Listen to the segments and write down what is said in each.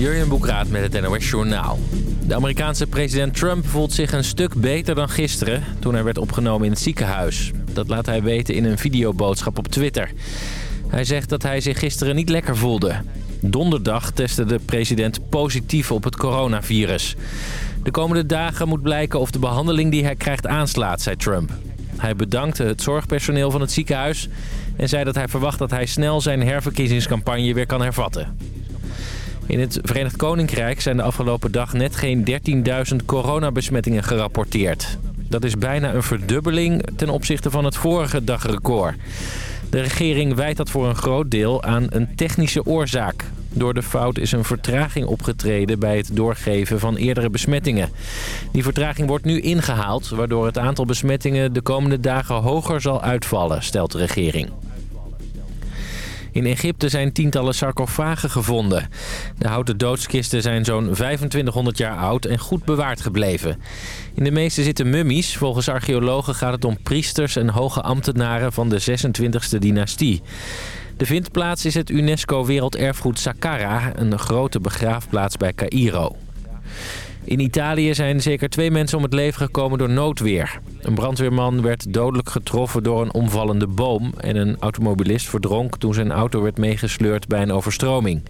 Jurjen Boekraat met het NOS Journaal. De Amerikaanse president Trump voelt zich een stuk beter dan gisteren... toen hij werd opgenomen in het ziekenhuis. Dat laat hij weten in een videoboodschap op Twitter. Hij zegt dat hij zich gisteren niet lekker voelde. Donderdag testte de president positief op het coronavirus. De komende dagen moet blijken of de behandeling die hij krijgt aanslaat, zei Trump. Hij bedankte het zorgpersoneel van het ziekenhuis... en zei dat hij verwacht dat hij snel zijn herverkiezingscampagne weer kan hervatten. In het Verenigd Koninkrijk zijn de afgelopen dag net geen 13.000 coronabesmettingen gerapporteerd. Dat is bijna een verdubbeling ten opzichte van het vorige dagrecord. De regering wijt dat voor een groot deel aan een technische oorzaak. Door de fout is een vertraging opgetreden bij het doorgeven van eerdere besmettingen. Die vertraging wordt nu ingehaald, waardoor het aantal besmettingen de komende dagen hoger zal uitvallen, stelt de regering. In Egypte zijn tientallen sarcofagen gevonden. De houten doodskisten zijn zo'n 2500 jaar oud en goed bewaard gebleven. In de meeste zitten mummies. Volgens archeologen gaat het om priesters en hoge ambtenaren van de 26e dynastie. De vindplaats is het UNESCO Werelderfgoed Saqqara, een grote begraafplaats bij Cairo. In Italië zijn zeker twee mensen om het leven gekomen door noodweer. Een brandweerman werd dodelijk getroffen door een omvallende boom... en een automobilist verdronk toen zijn auto werd meegesleurd bij een overstroming.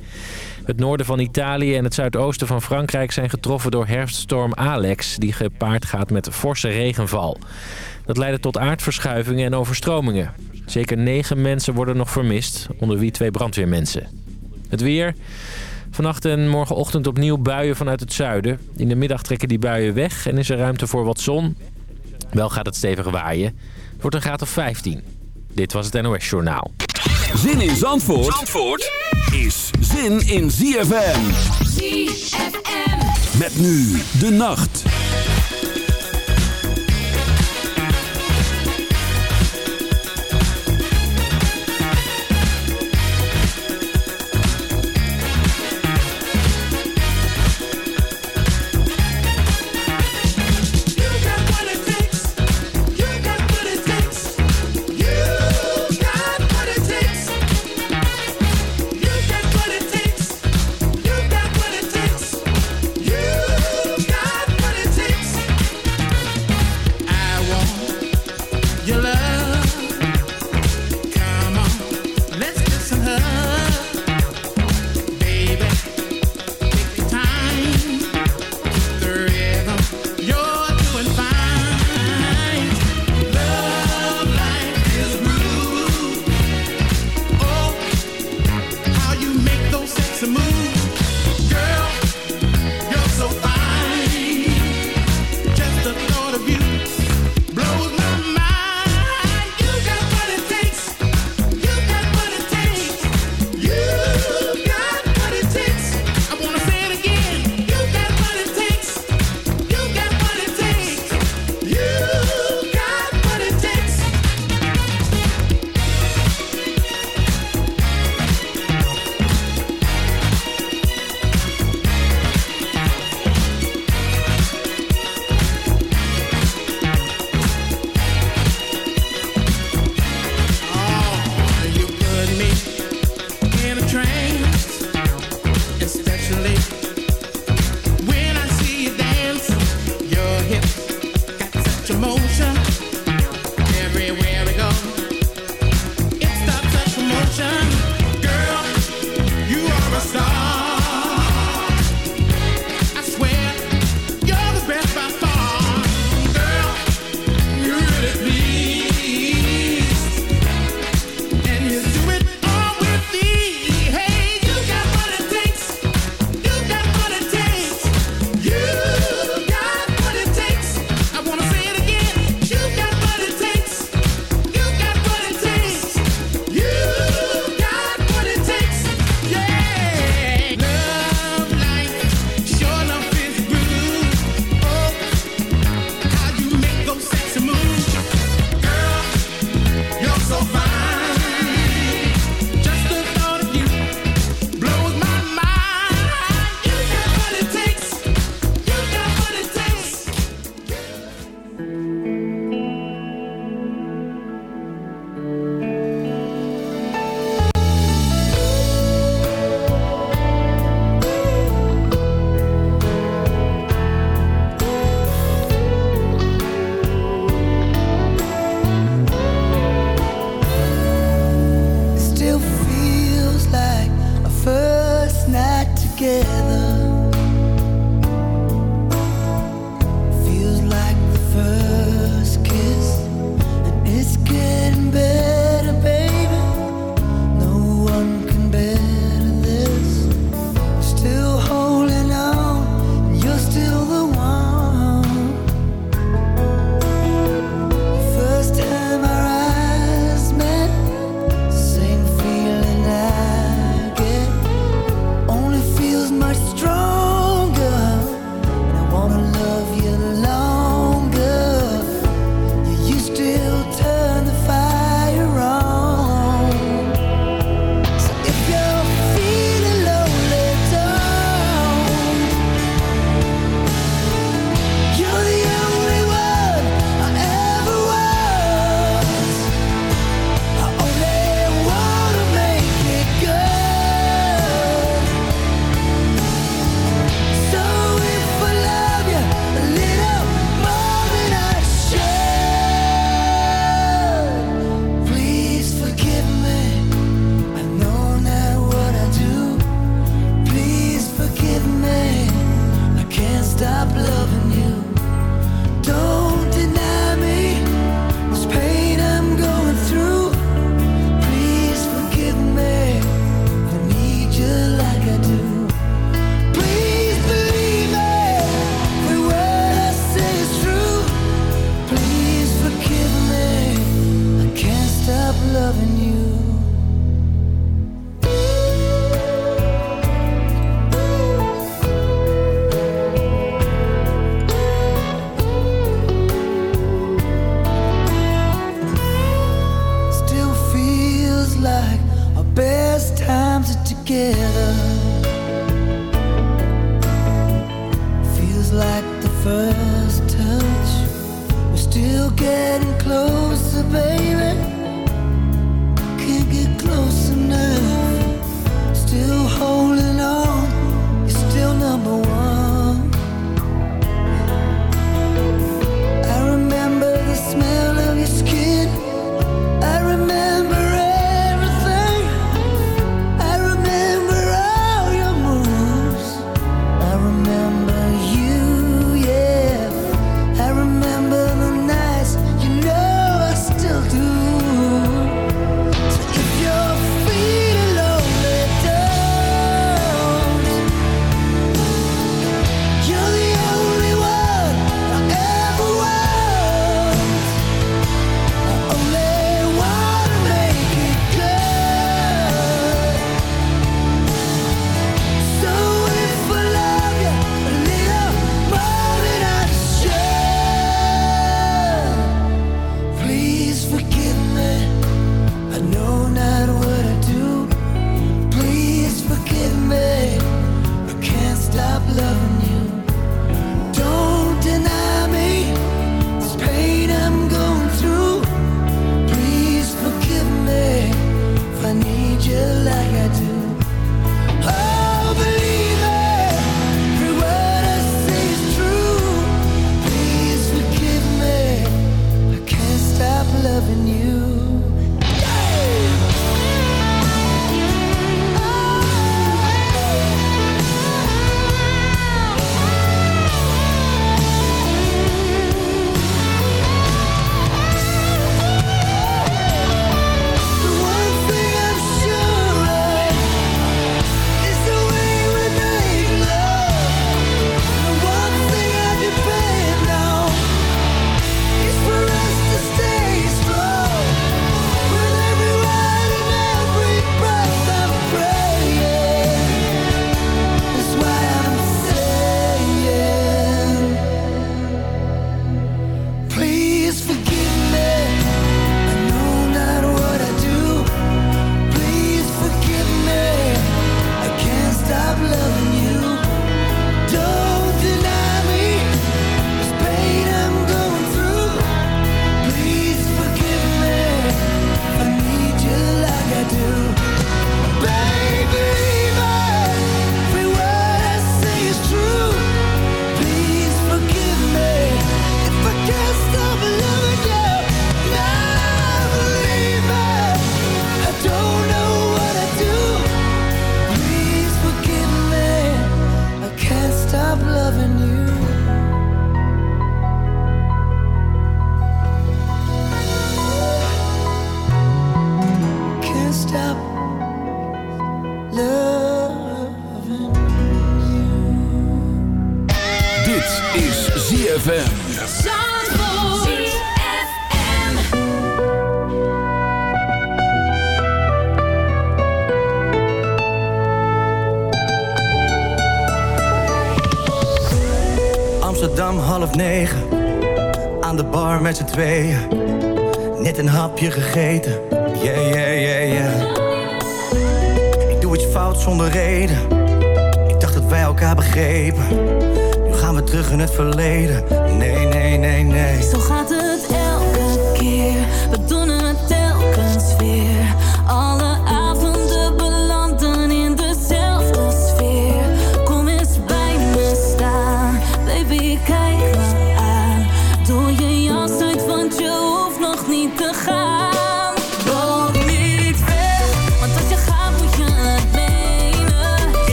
Het noorden van Italië en het zuidoosten van Frankrijk zijn getroffen door herfststorm Alex... die gepaard gaat met forse regenval. Dat leidde tot aardverschuivingen en overstromingen. Zeker negen mensen worden nog vermist, onder wie twee brandweermensen. Het weer... Vannacht en morgenochtend opnieuw buien vanuit het zuiden. In de middag trekken die buien weg en is er ruimte voor wat zon. Wel gaat het stevig waaien. Het wordt een graad of 15. Dit was het NOS Journaal. Zin in Zandvoort, Zandvoort is zin in ZFM. ZFM. Met nu de nacht.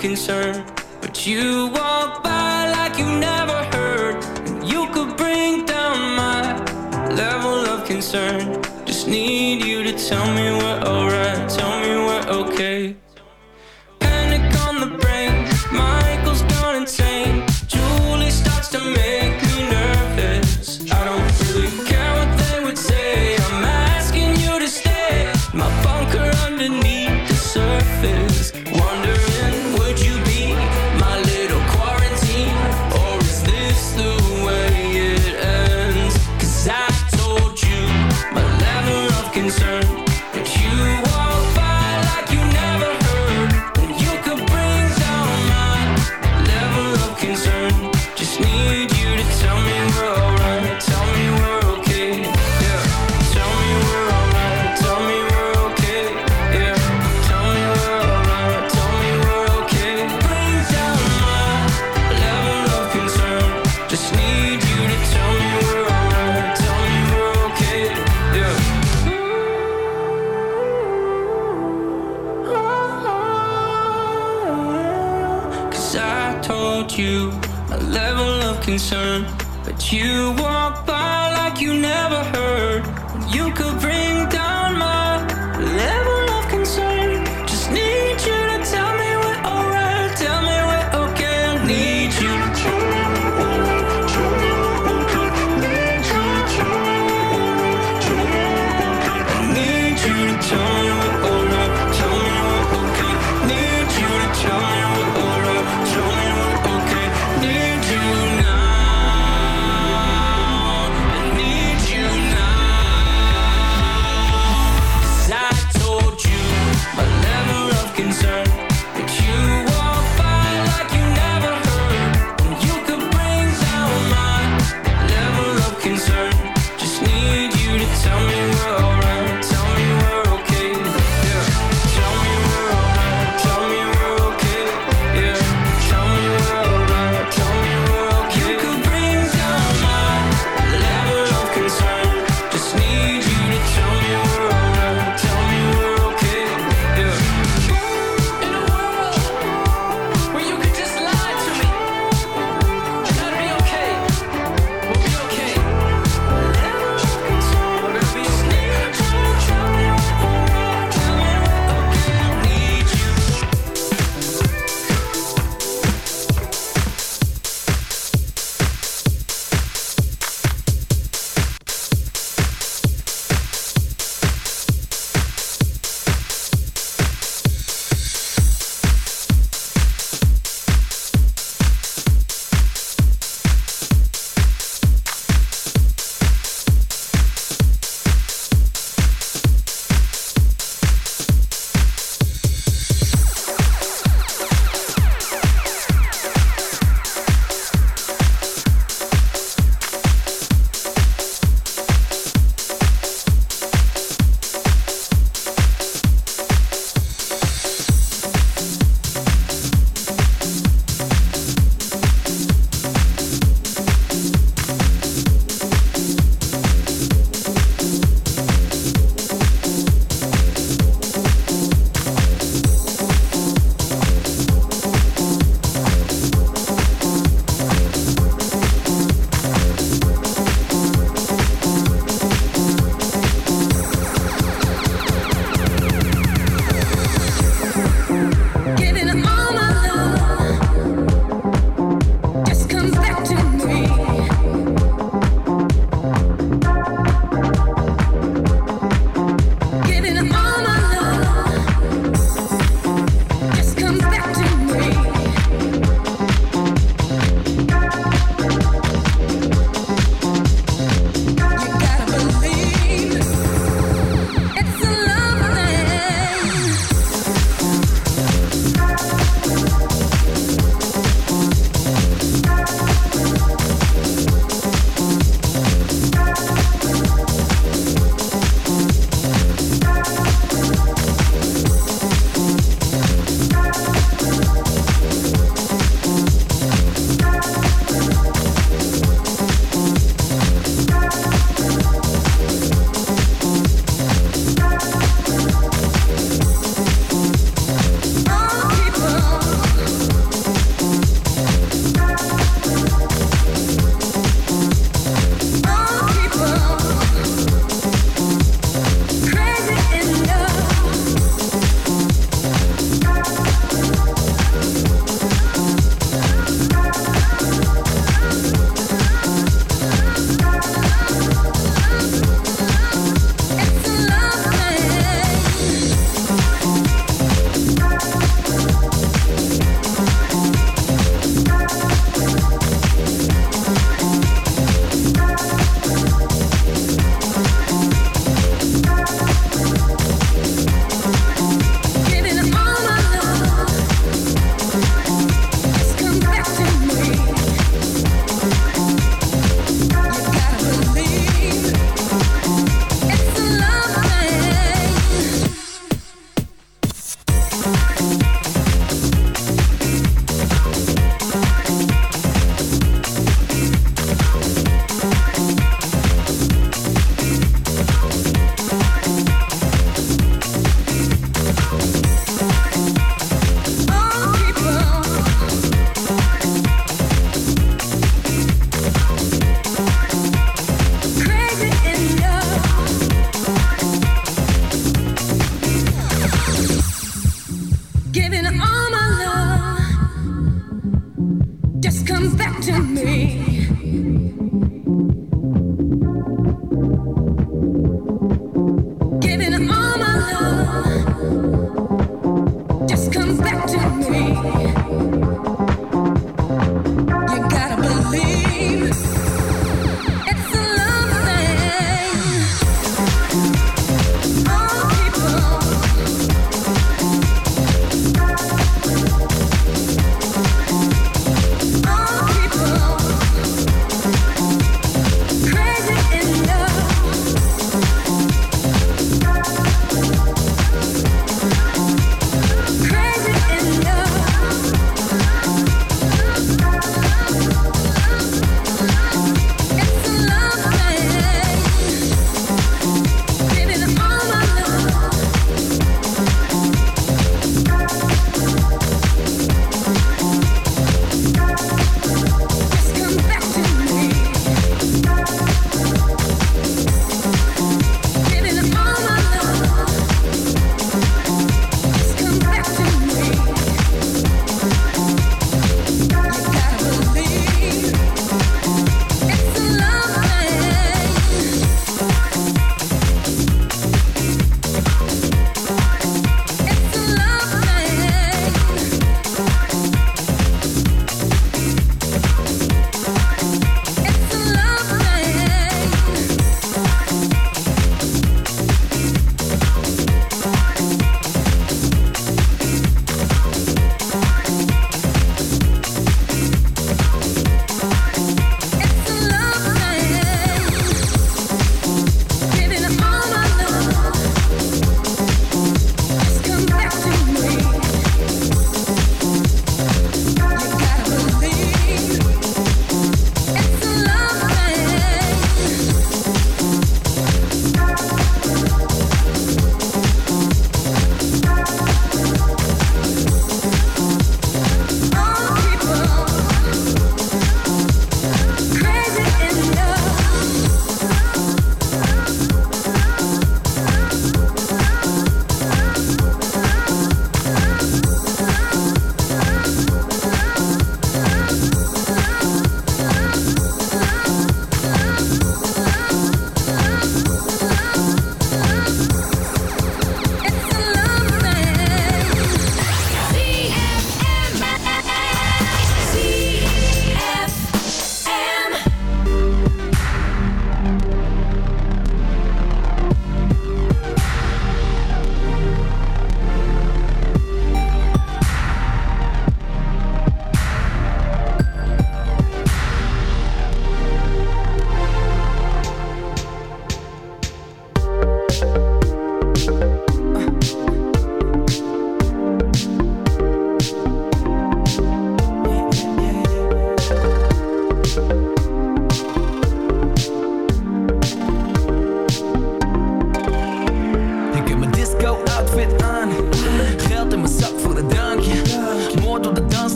concern. But you walk by like you never heard. And you could bring down my level of concern. Just need you to tell me we're alright.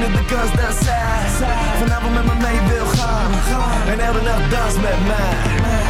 nu de kans dat zij vanavond met me mee wil gaan. En elke nacht dans met mij.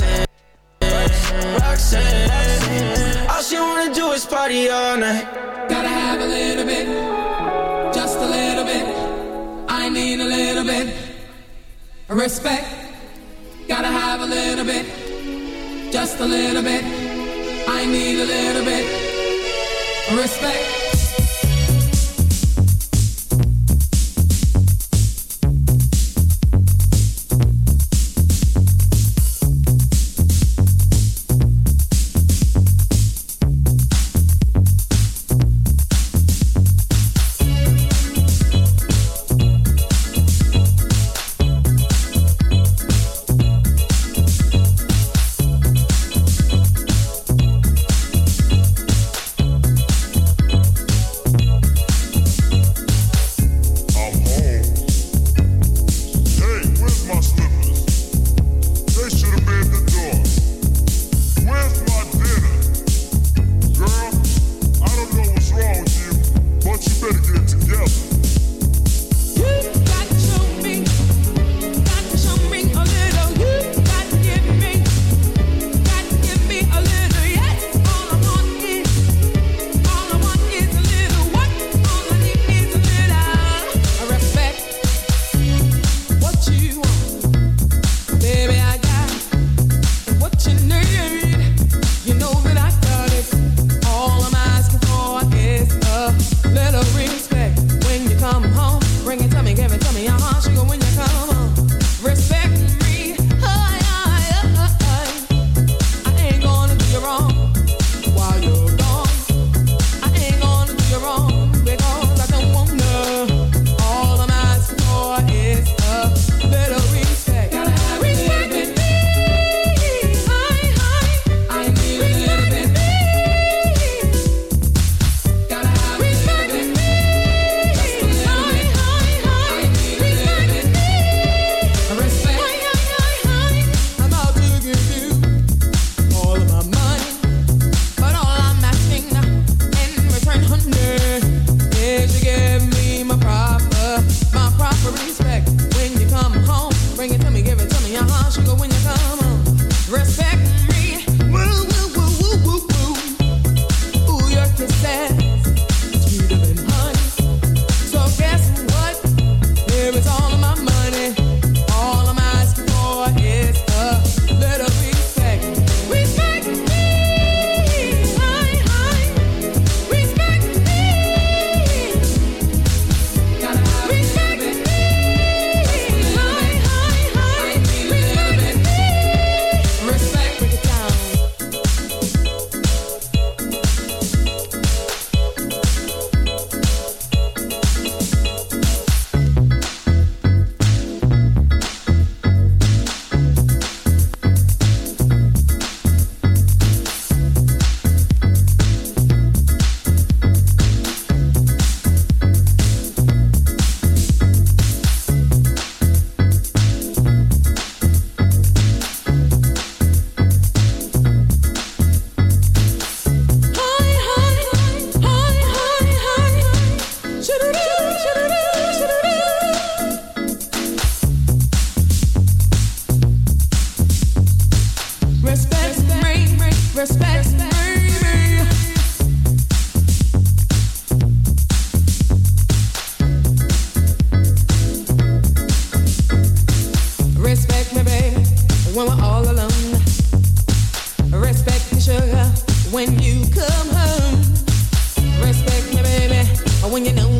Roxanne. Roxanne, all she wanna do is party all night. Gotta have a little bit, just a little bit. I need a little bit respect. Gotta have a little bit, just a little bit. I need a little bit of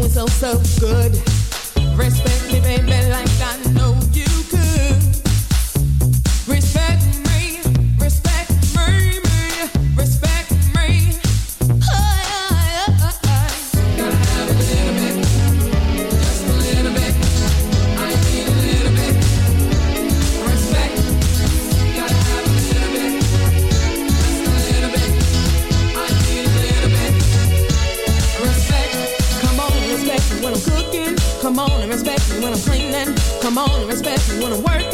so, so good. Respect me, baby, like I know you Come on and respect me when I'm working.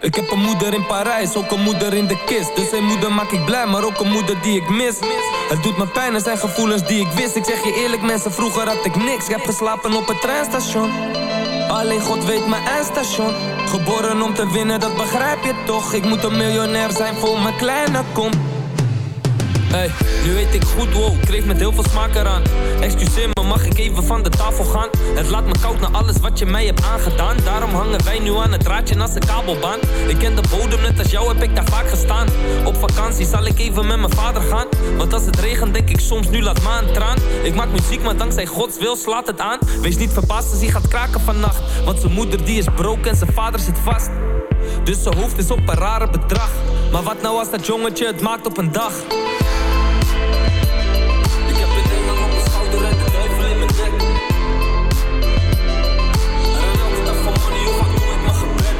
Ik heb een moeder in Parijs, ook een moeder in de kist. Dus een moeder maak ik blij, maar ook een moeder die ik mis. Het doet me pijn, er zijn gevoelens die ik wist. Ik zeg je eerlijk, mensen, vroeger had ik niks. Ik heb geslapen op het treinstation. Alleen God weet mijn eindstation. Geboren om te winnen, dat begrijp je toch. Ik moet een miljonair zijn voor mijn kleine kom. Nu weet ik goed, wow, kreeg met heel veel smaak eraan. Excuseer me, mag ik even van de tafel gaan? Het laat me koud na alles wat je mij hebt aangedaan. Daarom hangen wij nu aan het draadje naast de kabelbaan. Ik ken de bodem, net als jou heb ik daar vaak gestaan. Op vakantie zal ik even met mijn vader gaan. Want als het regent, denk ik soms nu laat een traan. Ik maak muziek, maar dankzij Gods wil slaat het aan. Wees niet verbaasd als hij gaat kraken vannacht. Want zijn moeder die is broke en zijn vader zit vast. Dus zijn hoofd is op een rare bedrag. Maar wat nou als dat jongetje het maakt op een dag?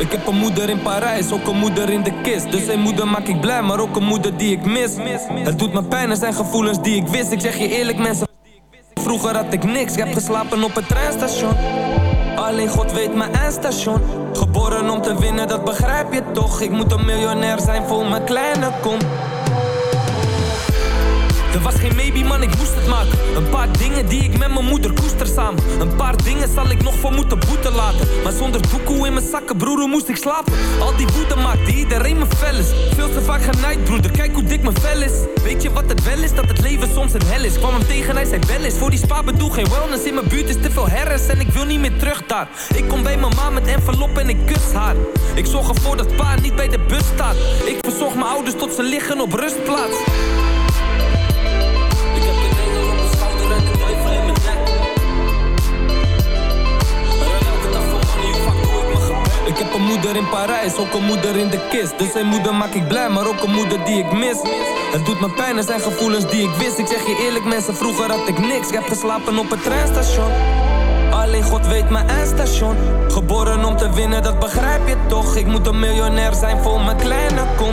Ik heb een moeder in Parijs, ook een moeder in de kist. Dus een moeder maak ik blij, maar ook een moeder die ik mis. Het doet me pijn, er zijn gevoelens die ik wist. Ik zeg je eerlijk, mensen. Vroeger had ik niks, ik heb geslapen op het treinstation. Alleen God weet mijn eindstation. Geboren om te winnen, dat begrijp je toch. Ik moet een miljonair zijn voor mijn kleine kom. Er was geen maybe man, ik moest het maken. Een paar dingen die ik met mijn moeder koester samen. Een paar dingen zal ik nog voor moeten boeten laten. Maar zonder doekoe in mijn zakken, broer, moest ik slapen? Al die woede maakt die iedereen me fel is. Veel te vaak genaaid, broeder, kijk hoe dik mijn vel is. Weet je wat het wel is? Dat het leven soms een hel is. Kwam hem tegen, hij zei wel eens Voor die spa bedoel geen wellness In mijn buurt is te veel herres En ik wil niet meer terug daar. Ik kom bij mijn ma met envelop en ik kus haar. Ik zorg ervoor dat pa niet bij de bus staat. Ik verzorg mijn ouders tot ze liggen op rustplaats moeder in Parijs, ook een moeder in de kist. Dus een moeder maak ik blij, maar ook een moeder die ik mis. Het doet me pijn, er zijn gevoelens die ik wist. Ik zeg je eerlijk, mensen, vroeger had ik niks. Ik heb geslapen op het treinstation. Alleen God weet mijn eindstation. Geboren om te winnen, dat begrijp je toch. Ik moet een miljonair zijn voor mijn kleine kom.